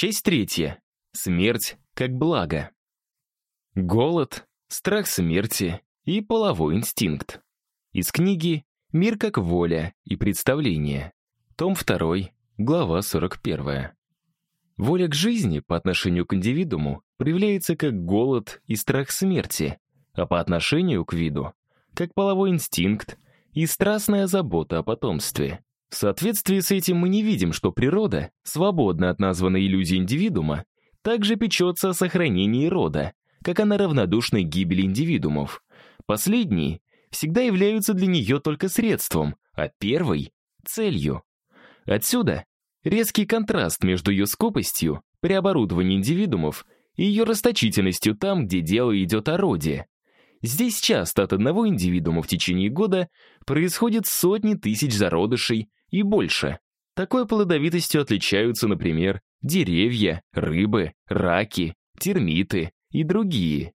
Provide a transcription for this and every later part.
Часть третья. Смерть как благо. Голод, страх смерти и половой инстинкт. Из книги «Мир как воля и представление». Том 2, глава 41. Воля к жизни по отношению к индивидууму проявляется как голод и страх смерти, а по отношению к виду — как половой инстинкт и страстная забота о потомстве. В соответствии с этим мы не видим, что природа, свободна от названной иллюзии индивидуума, также печется о сохранении рода, как она равнодушна к гибели индивидуумов. Последние всегда являются для нее только средством, а первый — целью. Отсюда резкий контраст между ее скупостью при оборудовании индивидуумов и ее расточительностью там, где дело идет о роде. Здесь часто от одного индивидуума в течение года происходит сотни тысяч зародышей и больше. Такой плодовитостью отличаются, например, деревья, рыбы, раки, термиты и другие.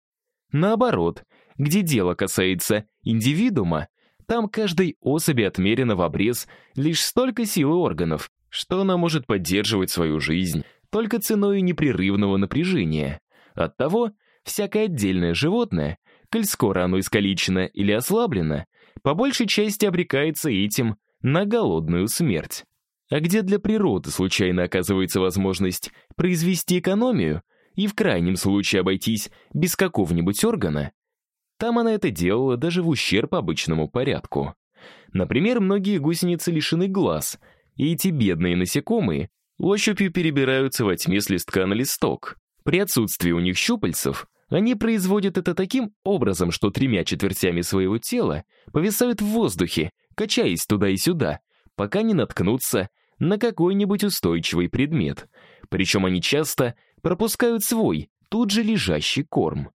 Наоборот, где дело касается индивидуума, там каждой особи отмерено в обрез лишь столько силы органов, что она может поддерживать свою жизнь только ценой непрерывного напряжения. Оттого всякое отдельное животное, коль скоро оно искалечено или ослаблено, по большей части обрекается этим на голодную смерть. А где для природы случайно оказывается возможность произвести экономию и в крайнем случае обойтись без какого-нибудь органа, там она это делала даже в ущерб обычному порядку. Например, многие гусеницы лишены глаз, и эти бедные насекомые ощупью перебираются во тьме с листка на листок. При отсутствии у них щупальцев они производят это таким образом, что тремя четвертями своего тела повисают в воздухе, качаясь туда и сюда, пока не наткнутся на какой-нибудь устойчивый предмет. Причем они часто пропускают свой, тут же лежащий корм.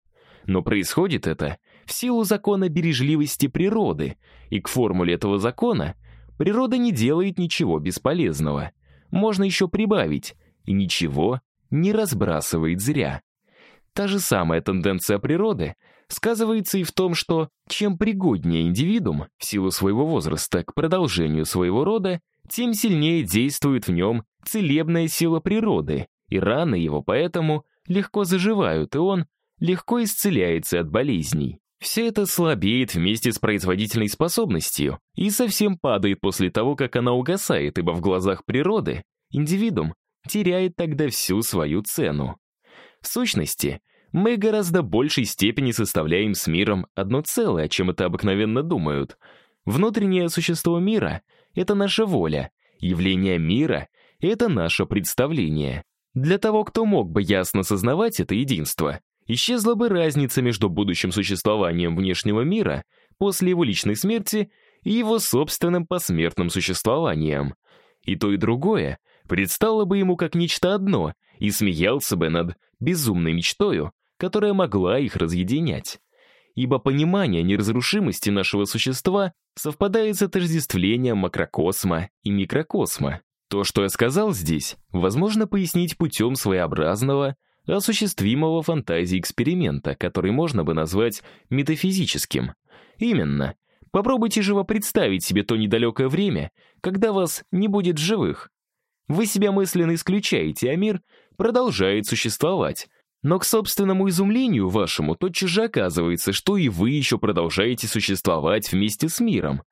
Но происходит это в силу закона бережливости природы, и к формуле этого закона природа не делает ничего бесполезного. Можно еще прибавить, и ничего не разбрасывает зря. Та же самая тенденция природы сказывается и в том, что чем пригоднее индивидуум в силу своего возраста к продолжению своего рода, тем сильнее действует в нем целебная сила природы, и раны его поэтому легко заживают, и он легко исцеляется от болезней. Все это слабеет вместе с производительной способностью и совсем падает после того, как она угасает, ибо в глазах природы индивидуум теряет тогда всю свою цену. В сущности, мы гораздо большей степени составляем с миром одно целое, чем это обыкновенно думают. Внутреннее существо мира — это наша воля, явление мира — это наше представление. Для того, кто мог бы ясно сознавать это единство, исчезла бы разница между будущим существованием внешнего мира после его личной смерти и его собственным посмертным существованием. И то, и другое предстало бы ему как нечто одно и смеялся бы над безумной мечтою, которая могла их разъединять. Ибо понимание неразрушимости нашего существа совпадает с отождествлением макрокосма и микрокосма. То, что я сказал здесь, возможно пояснить путем своеобразного, осуществимого фантазии эксперимента, который можно бы назвать метафизическим. Именно. Попробуйте живо представить себе то недалекое время, когда вас не будет живых. Вы себя мысленно исключаете, а мир продолжает существовать. Но к собственному изумлению вашему тотчас же оказывается, что и вы еще продолжаете существовать вместе с миром.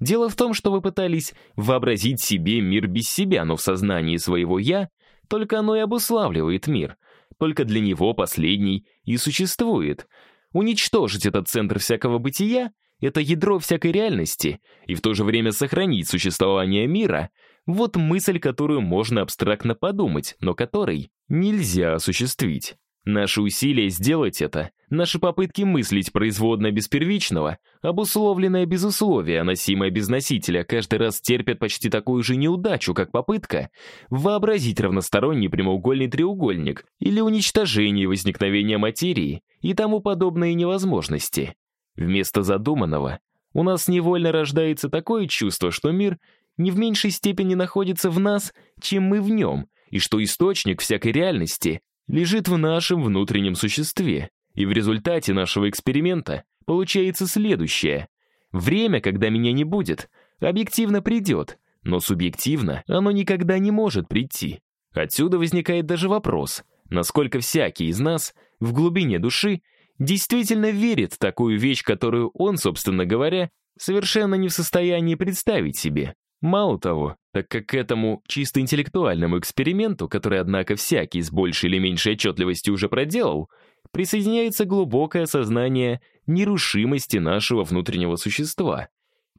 Дело в том, что вы пытались вообразить себе мир без себя, но в сознании своего «я» только оно и обуславливает мир. Только для него последний и существует. Уничтожить этот центр всякого бытия — это ядро всякой реальности, и в то же время сохранить существование мира — вот мысль, которую можно абстрактно подумать, но которой нельзя осуществить. Наши усилия сделать это, наши попытки мыслить производно без первичного, обусловленное без условия, носимое без носителя, каждый раз терпят почти такую же неудачу, как попытка вообразить равносторонний прямоугольный треугольник или уничтожение возникновения материи и тому подобные невозможности. Вместо задуманного у нас невольно рождается такое чувство, что мир не в меньшей степени находится в нас, чем мы в нем, и что источник всякой реальности лежит в нашем внутреннем существе. И в результате нашего эксперимента получается следующее. Время, когда меня не будет, объективно придет, но субъективно оно никогда не может прийти. Отсюда возникает даже вопрос, насколько всякий из нас в глубине души действительно верит в такую вещь, которую он, собственно говоря, совершенно не в состоянии представить себе. Мало того, так как к этому чисто интеллектуальному эксперименту, который, однако, всякий с большей или меньшей отчетливостью уже проделал, присоединяется глубокое сознание нерушимости нашего внутреннего существа,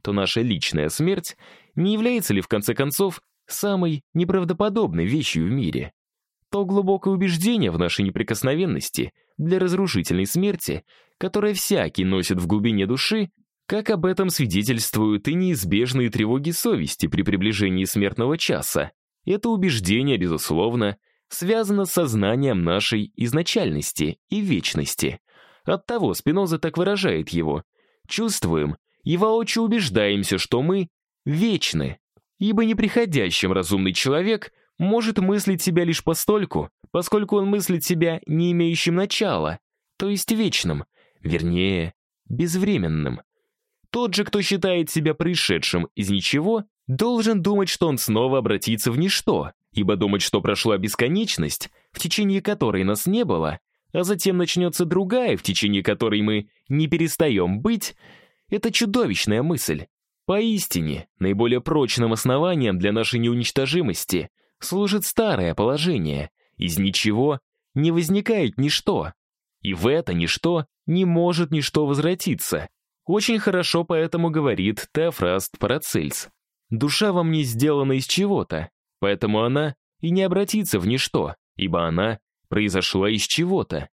то наша личная смерть не является ли, в конце концов, самой неправдоподобной вещью в мире? То глубокое убеждение в нашей неприкосновенности для разрушительной смерти, которое всякий носит в глубине души, как об этом свидетельствуют и неизбежные тревоги совести при приближении смертного часа. Это убеждение, безусловно, связано с сознанием нашей изначальности и вечности. Оттого Спиноза так выражает его. Чувствуем и воочию убеждаемся, что мы вечны, ибо неприходящим разумный человек может мыслить себя лишь постольку, поскольку он мыслит себя не имеющим начала, то есть вечным, вернее, безвременным. Тот же, кто считает себя пришедшим из ничего, должен думать, что он снова обратится в ничто, ибо думать, что прошла бесконечность, в течение которой нас не было, а затем начнется другая, в течение которой мы не перестаем быть, это чудовищная мысль. Поистине, наиболее прочным основанием для нашей неуничтожимости служит старое положение. Из ничего не возникает ничто. И в это ничто не может ничто возвратиться. Очень хорошо поэтому говорит Теофраст Парацельс. Душа во мне сделана из чего-то, поэтому она и не обратится в ничто, ибо она произошла из чего-то.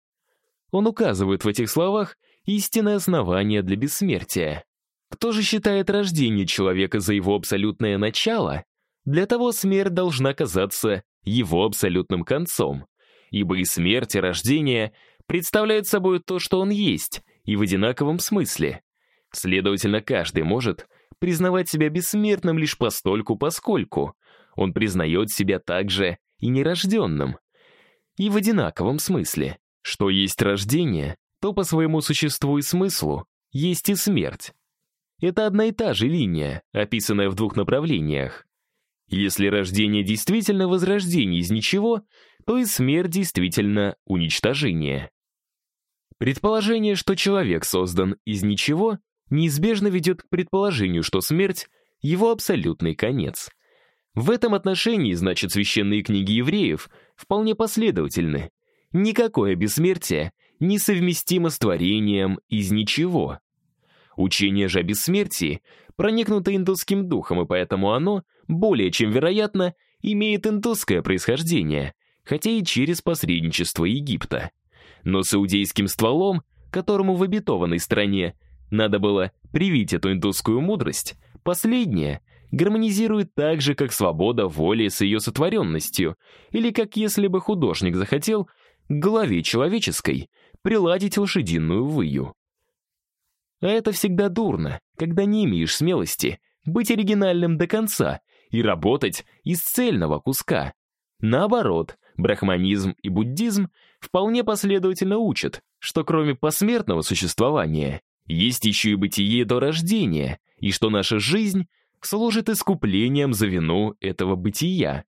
Он указывает в этих словах истинное основание для бессмертия. Кто же считает рождение человека за его абсолютное начало? Для того смерть должна казаться его абсолютным концом, ибо и смерть, и рождение представляют собой то, что он есть, и в одинаковом смысле. Следовательно, каждый может признавать себя бессмертным лишь постольку поскольку он признает себя также и нерожденным. И в одинаковом смысле, что есть рождение, то по своему существу и смыслу есть и смерть. Это одна и та же линия, описанная в двух направлениях. Если рождение действительно возрождение из ничего, то и смерть действительно уничтожение. Предположение, что человек создан из ничего, неизбежно ведет к предположению, что смерть — его абсолютный конец. В этом отношении, значит, священные книги евреев вполне последовательны. Никакое бессмертие несовместимо с творением из ничего. Учение же о бессмертии проникнуто индусским духом, и поэтому оно, более чем вероятно, имеет индусское происхождение, хотя и через посредничество Египта. Но с иудейским стволом, которому в обетованной стране надо было привить эту индусскую мудрость, последняя гармонизирует так же, как свобода воли с ее сотворенностью, или как если бы художник захотел к голове человеческой приладить лошадиную выю. А это всегда дурно, когда не имеешь смелости быть оригинальным до конца и работать из цельного куска. Наоборот, брахманизм и буддизм вполне последовательно учат, что кроме посмертного существования есть еще и бытие до рождения, и что наша жизнь служит искуплением за вину этого бытия.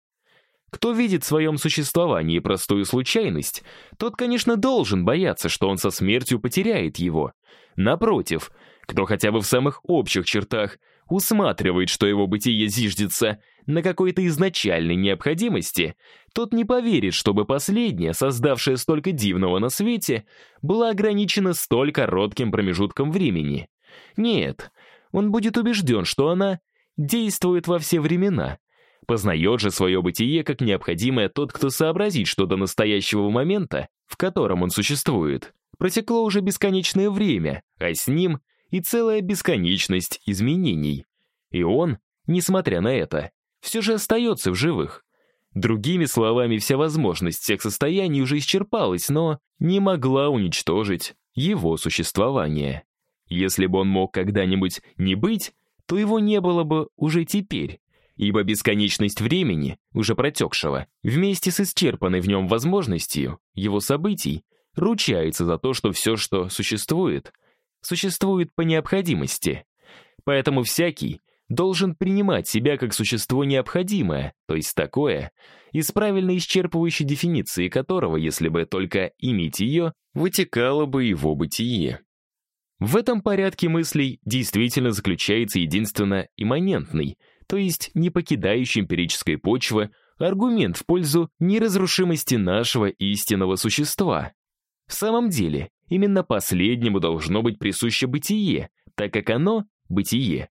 Кто видит в своем существовании простую случайность, тот, конечно, должен бояться, что он со смертью потеряет его. Напротив, кто хотя бы в самых общих чертах усматривает, что его бытие зиждется на какой-то изначальной необходимости, тот не поверит, чтобы последняя, создавшая столько дивного на свете, была ограничена столь коротким промежутком времени. Нет, он будет убежден, что она действует во все времена, Познает же свое бытие как необходимое тот, кто сообразит, что до настоящего момента, в котором он существует, протекло уже бесконечное время, а с ним и целая бесконечность изменений. И он, несмотря на это, все же остается в живых. Другими словами, вся возможность всех состояний уже исчерпалась, но не могла уничтожить его существование. Если бы он мог когда-нибудь не быть, то его не было бы уже теперь ибо бесконечность времени, уже протекшего, вместе с исчерпанной в нем возможностью его событий, ручается за то, что все, что существует, существует по необходимости. Поэтому всякий должен принимать себя как существо необходимое, то есть такое, из правильно исчерпывающей дефиниции которого, если бы только иметь ее, вытекало бы его бытие. В этом порядке мыслей действительно заключается единственно имманентный, то есть не покидающий эмпирической почвы, аргумент в пользу неразрушимости нашего истинного существа. В самом деле, именно последнему должно быть присуще бытие, так как оно, бытие,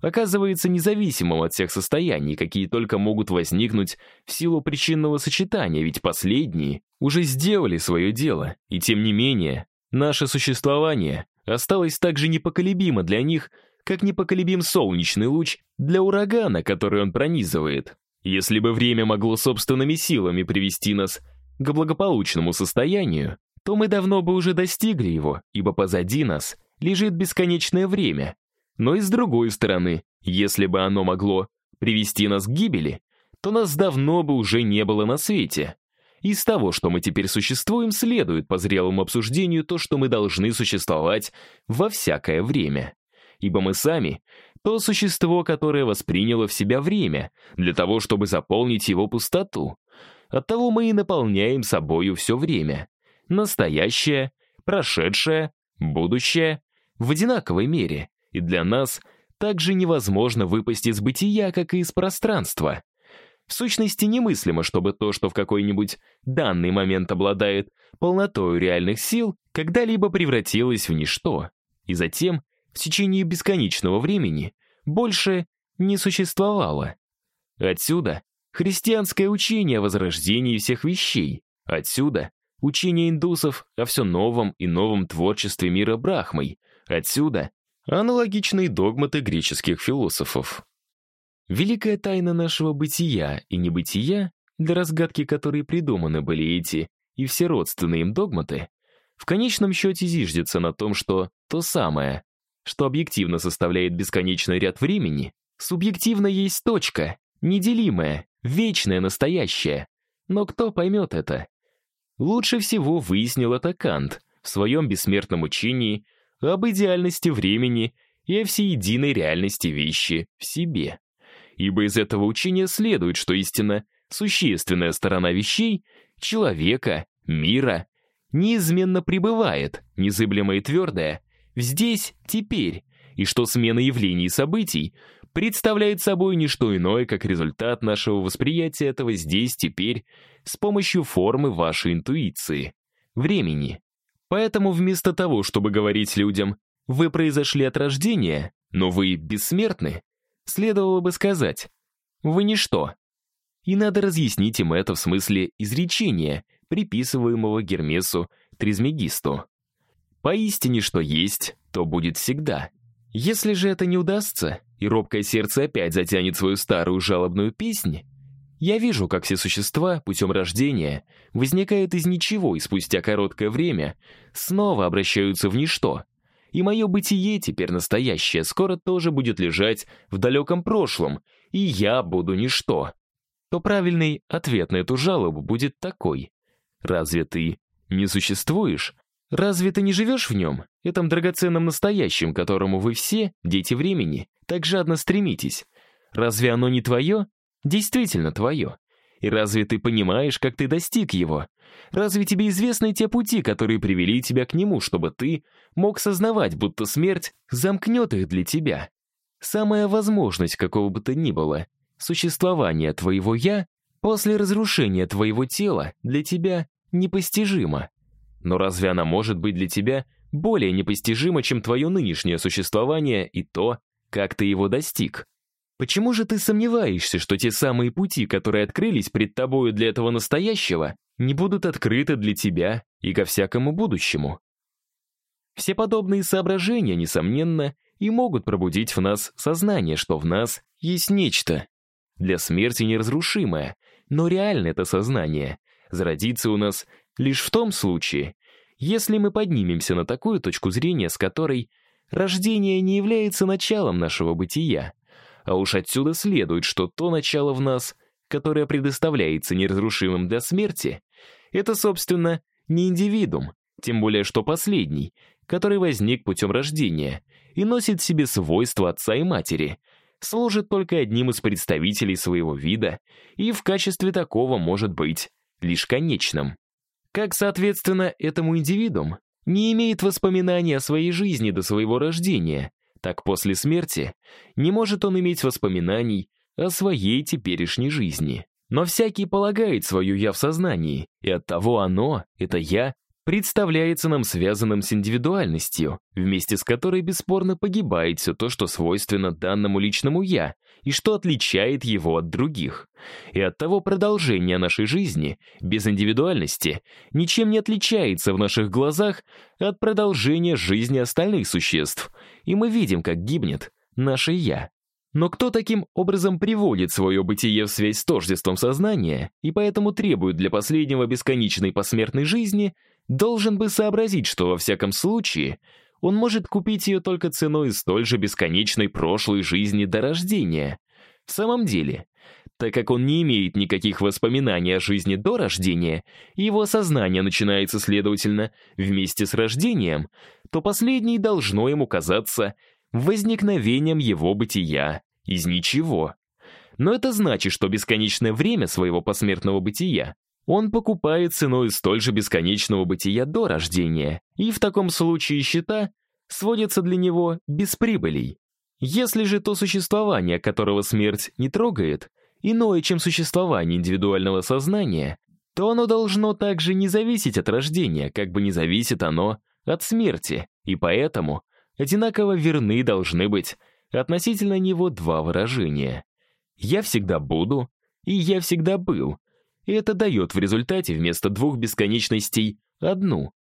оказывается независимым от всех состояний, какие только могут возникнуть в силу причинного сочетания, ведь последние уже сделали свое дело, и тем не менее, наше существование осталось так же непоколебимо для них, как непоколебим солнечный луч для урагана, который он пронизывает. Если бы время могло собственными силами привести нас к благополучному состоянию, то мы давно бы уже достигли его, ибо позади нас лежит бесконечное время, но и с другой стороны, если бы оно могло привести нас к гибели, то нас давно бы уже не было на свете. Из того, что мы теперь существуем, следует по зрелому обсуждению то, что мы должны существовать во всякое время. Ибо мы сами — то существо, которое восприняло в себя время, для того, чтобы заполнить его пустоту. Оттого мы и наполняем собою все время. Настоящее, прошедшее, будущее — в одинаковой мере и для нас также невозможно выпасть из бытия, как и из пространства. В сущности, немыслимо, чтобы то, что в какой-нибудь данный момент обладает полнотой реальных сил, когда-либо превратилось в ничто, и затем, в течение бесконечного времени, больше не существовало. Отсюда христианское учение о возрождении всех вещей, отсюда учение индусов о все новом и новом творчестве мира Брахмой, отсюда аналогичные догматы греческих философов. Великая тайна нашего бытия и небытия, для разгадки которой придуманы были эти и все родственные им догматы, в конечном счете зиждется на том, что то самое, что объективно составляет бесконечный ряд времени, субъективно есть точка, неделимая, вечная, настоящая. Но кто поймет это? Лучше всего выяснил это Кант в своем бессмертном учении об идеальности времени и о всеединой реальности вещи в себе. Ибо из этого учения следует, что истинно существенная сторона вещей, человека, мира, неизменно пребывает, незыблемая и твердая, здесь, теперь, и что смена явлений и событий представляет собой не что иное, как результат нашего восприятия этого здесь, теперь, с помощью формы вашей интуиции, времени. Поэтому вместо того, чтобы говорить людям «вы произошли от рождения, но вы бессмертны», следовало бы сказать «вы ничто». И надо разъяснить им это в смысле изречения, приписываемого Гермесу Тризмегисту. Поистине, что есть, то будет всегда. Если же это не удастся, и робкое сердце опять затянет свою старую жалобную песнь, я вижу, как все существа путем рождения возникают из ничего и спустя короткое время снова обращаются в ничто. И мое бытие теперь настоящее скоро тоже будет лежать в далеком прошлом, и я буду ничто. То правильный ответ на эту жалобу будет такой. Разве ты не существуешь? Разве ты не живешь в нем, этом драгоценном настоящем, которому вы все, дети времени, так жадно стремитесь? Разве оно не твое? Действительно твое? И разве ты понимаешь, как ты достиг его? Разве тебе известны те пути, которые привели тебя к нему, чтобы ты мог сознавать, будто смерть замкнет их для тебя? Самая возможность какого бы то ни было, существования твоего «я» после разрушения твоего тела для тебя непостижима. Но разве она может быть для тебя более непостижима, чем твое нынешнее существование и то, как ты его достиг? Почему же ты сомневаешься, что те самые пути, которые открылись пред тобою для этого настоящего, не будут открыты для тебя и ко всякому будущему? Все подобные соображения, несомненно, и могут пробудить в нас сознание, что в нас есть нечто, для смерти неразрушимое, но реально это сознание зародится у нас лишь в том случае, если мы поднимемся на такую точку зрения, с которой рождение не является началом нашего бытия, а уж отсюда следует, что то начало в нас, которое предоставляется неразрушимым для смерти, это, собственно, не индивидуум, тем более что последний, который возник путем рождения и носит в себе свойства отца и матери, служит только одним из представителей своего вида и в качестве такого может быть лишь конечным. Как, соответственно, этому индивидуум не имеет воспоминаний о своей жизни до своего рождения, так после смерти не может он иметь воспоминаний о своей теперешней жизни. Но всякий полагает свое «я» в сознании, и оттого оно, это «я», представляется нам связанным с индивидуальностью, вместе с которой бесспорно погибает все то, что свойственно данному личному «я», и что отличает его от других. И оттого продолжение нашей жизни, без индивидуальности, ничем не отличается в наших глазах от продолжения жизни остальных существ, и мы видим, как гибнет наше «я». Но кто таким образом приводит свое бытие в связь с тождеством сознания и поэтому требует для последнего бесконечной посмертной жизни, должен бы сообразить, что во всяком случае он может купить ее только ценой столь же бесконечной прошлой жизни до рождения. В самом деле, так как он не имеет никаких воспоминаний о жизни до рождения, его сознание начинается, следовательно, вместе с рождением, то последнее должно ему казаться возникновением его бытия из ничего. Но это значит, что бесконечное время своего посмертного бытия он покупает ценой столь же бесконечного бытия до рождения, и в таком случае счета сводятся для него без прибылей. Если же то существование, которого смерть не трогает, иное, чем существование индивидуального сознания, то оно должно также не зависеть от рождения, как бы не зависит оно от смерти, и поэтому одинаково верны должны быть относительно него два выражения. «Я всегда буду» и «я всегда был», и это дает в результате вместо двух бесконечностей одну.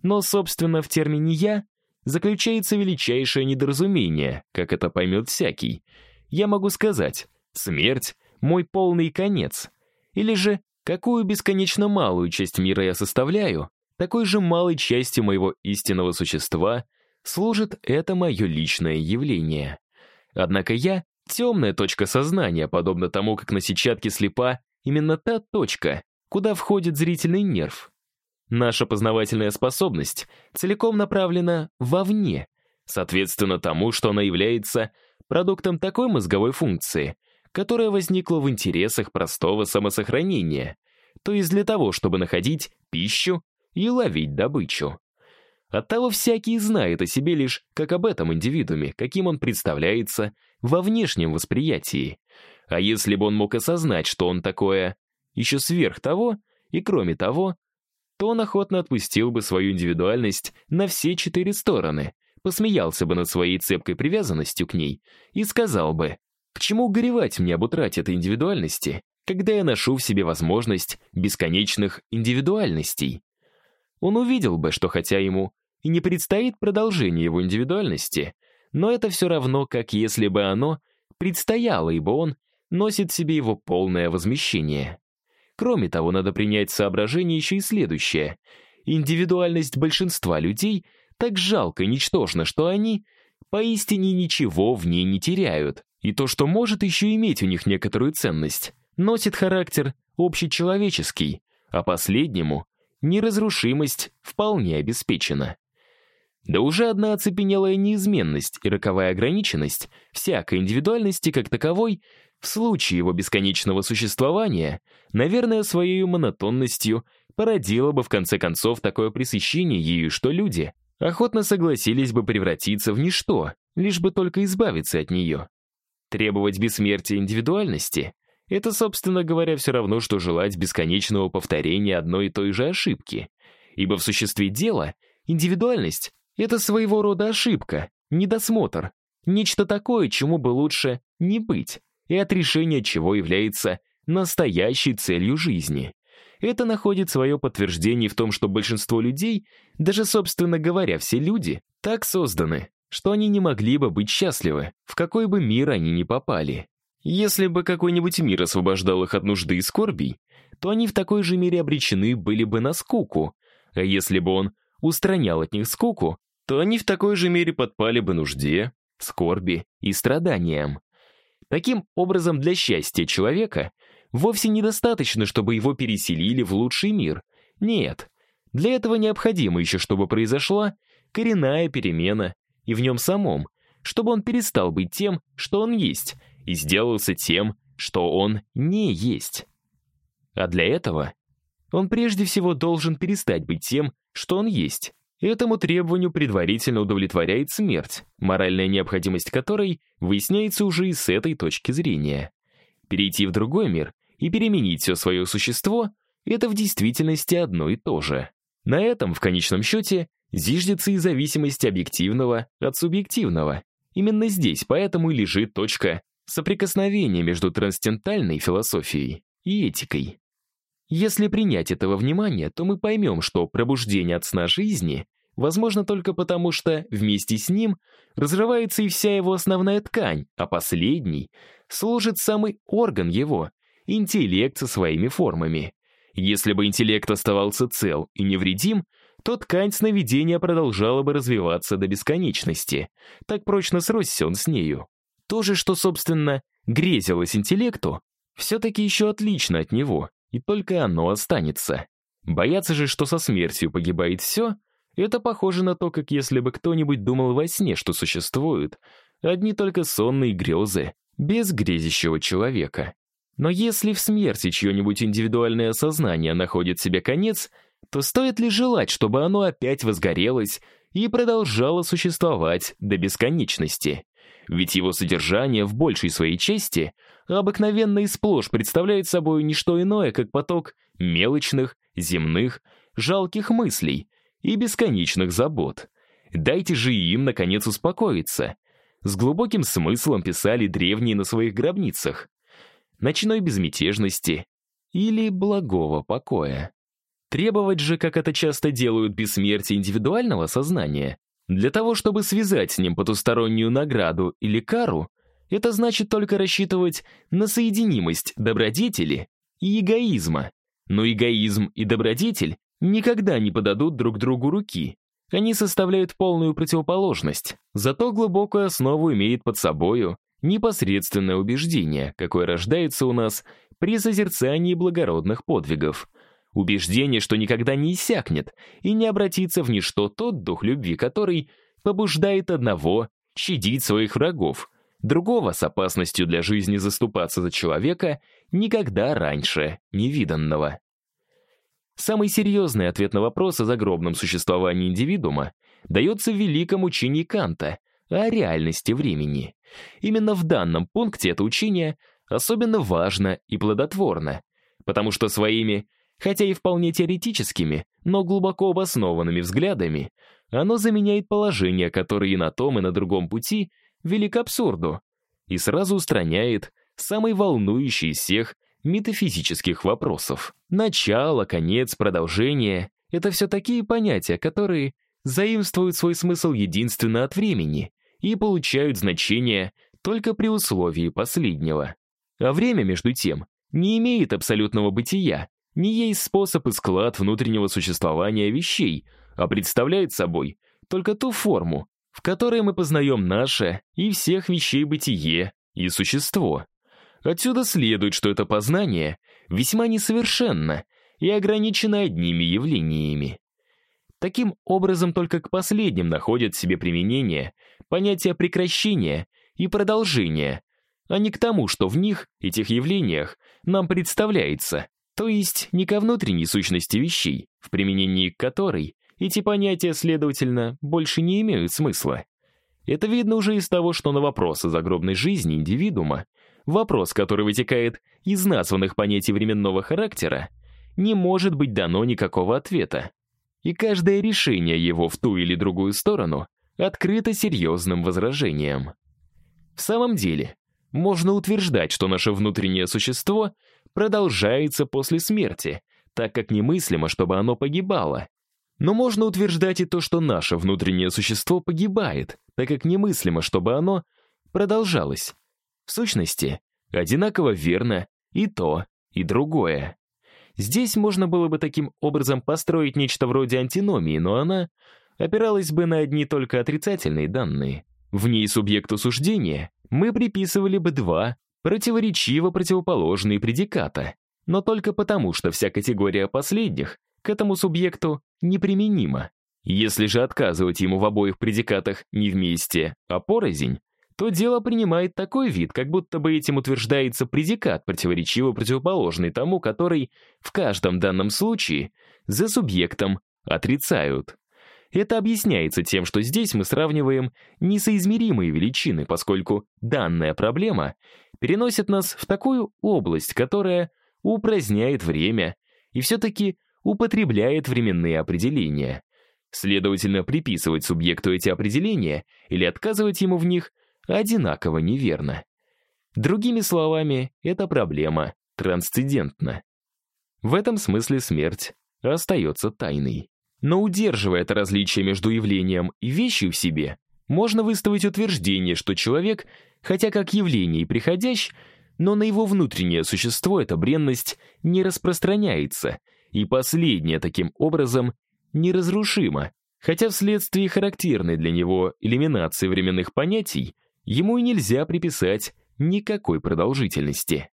Но, собственно, в термине «я» заключается величайшее недоразумение, как это поймет всякий. Я могу сказать «смерть — мой полный конец», или же «какую бесконечно малую часть мира я составляю, такой же малой частью моего истинного существа служит это мое личное явление. Однако я — темная точка сознания, подобно тому, как на сетчатке слепа именно та точка, куда входит зрительный нерв. Наша познавательная способность целиком направлена вовне, соответственно тому, что она является продуктом такой мозговой функции, которая возникла в интересах простого самосохранения, то есть для того, чтобы находить пищу и ловить добычу. Оттого всякий знает о себе лишь как об этом индивидууме, каким он представляется во внешнем восприятии. А если бы он мог осознать, что он такое еще сверх того, и кроме того, то он охотно отпустил бы свою индивидуальность на все четыре стороны, посмеялся бы над своей цепкой привязанностью к ней и сказал бы, к чему горевать мне об утрате этой индивидуальности, когда я ношу в себе возможность бесконечных индивидуальностей. Он увидел бы, что хотя ему и не предстоит продолжение его индивидуальности, но это все равно, как если бы оно предстояло, ибо он носит себе его полное возмещение. Кроме того, надо принять соображение еще и следующее. Индивидуальность большинства людей так жалко и ничтожна, что они поистине ничего в ней не теряют. И то, что может еще иметь у них некоторую ценность, носит характер общечеловеческий, а последнему неразрушимость вполне обеспечена. Да уже одна оцепенелая неизменность и роковая ограниченность всякой индивидуальности как таковой в случае его бесконечного существования, наверное, своей монотонностью породила бы в конце концов такое пресыщение ею, что люди охотно согласились бы превратиться в ничто, лишь бы только избавиться от нее. Требовать бессмертия индивидуальности — это, собственно говоря, все равно, что желать бесконечного повторения одной и той же ошибки. Ибо в существе дела индивидуальность — это своего рода ошибка, недосмотр, нечто такое, чему бы лучше не быть и от решения чего является настоящей целью жизни. Это находит свое подтверждение в том, что большинство людей, даже, собственно говоря, все люди, так созданы, что они не могли бы быть счастливы, в какой бы мир они ни попали. Если бы какой-нибудь мир освобождал их от нужды и скорбей, то они в такой же мере обречены были бы на скуку, а если бы он устранял от них скуку, то они в такой же мере подпали бы нужде, скорби и страданиям. Таким образом, для счастья человека вовсе недостаточно, чтобы его переселили в лучший мир. Нет, для этого необходимо еще, чтобы произошла коренная перемена и в нем самом, чтобы он перестал быть тем, что он есть, и сделался тем, что он не есть. А для этого он прежде всего должен перестать быть тем, что он есть. Этому требованию предварительно удовлетворяет смерть, моральная необходимость которой выясняется уже и с этой точки зрения. Перейти в другой мир и переменить все свое существо — это в действительности одно и то же. На этом, в конечном счете, зиждется и зависимость объективного от субъективного. Именно здесь поэтому и лежит точка соприкосновения между трансцендентальной философией и этикой. Если принять этого внимания, то мы поймем, что пробуждение от сна жизни возможно только потому, что вместе с ним разрывается и вся его основная ткань, а последний служит самый орган его — интеллект со своими формами. Если бы интеллект оставался цел и невредим, то ткань сновидения продолжала бы развиваться до бесконечности. Так прочно сросся он с нею. То же, что, собственно, грезилось интеллекту, все-таки еще отлично от него, и только оно останется. Бояться же, что со смертью погибает все, это похоже на то, как если бы кто-нибудь думал во сне, что существуют одни только сонные грезы, без грезящего человека. Но если в смерти чье-нибудь индивидуальное сознание находит себе конец, то стоит ли желать, чтобы оно опять возгорелось и продолжало существовать до бесконечности? Ведь его содержание в большей своей части обыкновенно и сплошь представляет собой не что иное, как поток мелочных, земных, жалких мыслей и бесконечных забот. Дайте же им, наконец, успокоиться. С глубоким смыслом писали древние на своих гробницах. Ночной безмятежности или благого покоя. Требовать же, как это часто делают бессмертие индивидуального сознания, для того, чтобы связать с ним потустороннюю награду или кару, это значит только рассчитывать на соединимость добродетели и эгоизма. Но эгоизм и добродетель никогда не подадут друг другу руки. Они составляют полную противоположность, зато глубокую основу имеет под собою непосредственное убеждение, какое рождается у нас при созерцании благородных подвигов. Убеждение, что никогда не иссякнет и не обратится в ничто тот дух любви, который побуждает одного щадить своих врагов, другого с опасностью для жизни заступаться за человека, никогда раньше не виданного. Самый серьезный ответ на вопрос о загробном существовании индивидуума дается в великом учении Канта о реальности времени. Именно в данном пункте это учение особенно важно и плодотворно, потому что своими хотя и вполне теоретическими, но глубоко обоснованными взглядами, оно заменяет положения, которые и на том, и на другом пути вели к абсурду, и сразу устраняет самый волнующий из всех метафизических вопросов. Начало, конец, продолжение — это все такие понятия, которые заимствуют свой смысл единственно от времени и получают значение только при условии последнего. А время, между тем, не имеет абсолютного бытия, не есть способ и склад внутреннего существования вещей, а представляет собой только ту форму, в которой мы познаем наше и всех вещей бытие и существо. Отсюда следует, что это познание весьма несовершенно и ограничено одними явлениями. Таким образом, только к последним находят себе применение понятия прекращения и продолжения, а не к тому, что в них, этих явлениях, нам представляется то есть не ко внутренней сущности вещей, в применении которой эти понятия, следовательно, больше не имеют смысла. Это видно уже из того, что на вопрос о загробной жизни индивидуума, вопрос, который вытекает из названных понятий временного характера, не может быть дано никакого ответа. И каждое решение его в ту или другую сторону открыто серьезным возражением. В самом деле, можно утверждать, что наше внутреннее существо продолжается после смерти, так как немыслимо, чтобы оно погибало. Но можно утверждать и то, что наше внутреннее существо погибает, так как немыслимо, чтобы оно продолжалось. В сущности, одинаково верно и то, и другое. Здесь можно было бы таким образом построить нечто вроде антиномии, но она опиралась бы на одни только отрицательные данные. В ней субъекту суждения мы приписывали бы два противоречиво противоположные предиката, но только потому, что вся категория последних к этому субъекту неприменима. Если же отказывать ему в обоих предикатах не вместе, а порознь, то дело принимает такой вид, как будто бы этим утверждается предикат, противоречиво противоположный тому, который в каждом данном случае за субъектом отрицают. Это объясняется тем, что здесь мы сравниваем несоизмеримые величины, поскольку данная проблема переносит нас в такую область, которая упраздняет время и все-таки употребляет временные определения. Следовательно, приписывать субъекту эти определения или отказывать ему в них одинаково неверно. Другими словами, эта проблема трансцендентна. В этом смысле смерть остается тайной. Но удерживая это различие между явлением и вещью в себе, можно выставить утверждение, что человек, хотя как явление и приходящ, но на его внутреннее существо эта бренность не распространяется, и последнее таким образом неразрушимо, хотя вследствие характерной для него элиминации временных понятий ему и нельзя приписать никакой продолжительности.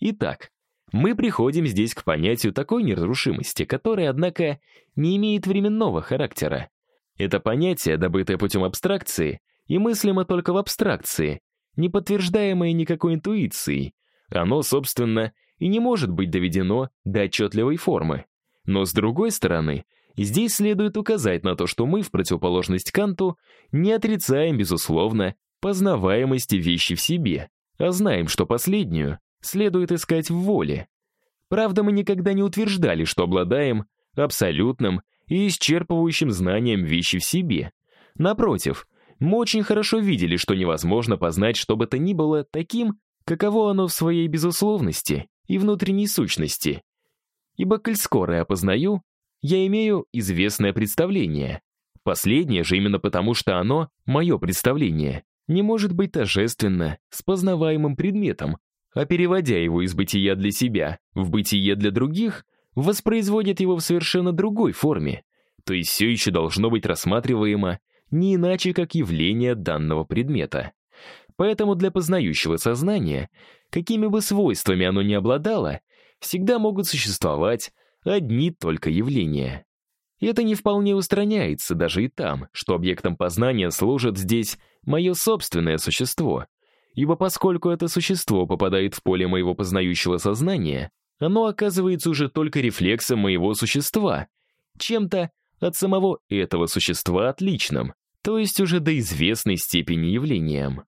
Итак, мы приходим здесь к понятию такой неразрушимости, которое, однако, не имеет временного характера. Это понятие, добытое путем абстракции, и мыслимо только в абстракции, не подтверждаемое никакой интуицией. Оно, собственно, и не может быть доведено до отчетливой формы. Но, с другой стороны, здесь следует указать на то, что мы, в противоположность Канту, не отрицаем, безусловно, познаваемости вещи в себе, а знаем, что последнюю следует искать в воле. Правда, мы никогда не утверждали, что обладаем абсолютным и исчерпывающим знанием вещи в себе. Напротив, мы очень хорошо видели, что невозможно познать что бы то ни было таким, каково оно в своей безусловности и внутренней сущности. Ибо, коль скоро я познаю, я имею известное представление. Последнее же именно потому, что оно — мое представление, не может быть тожественно с познаваемым предметом, а переводя его из бытия для себя в бытие для других, воспроизводит его в совершенно другой форме, то есть все еще должно быть рассматриваемо не иначе, как явление данного предмета. Поэтому для познающего сознания, какими бы свойствами оно ни обладало, всегда могут существовать одни только явления. И это не вполне устраняется даже и там, что объектом познания служит здесь мое собственное существо, ибо поскольку это существо попадает в поле моего познающего сознания, оно оказывается уже только рефлексом моего существа, чем-то от самого этого существа отличным, то есть уже до известной степени явлением.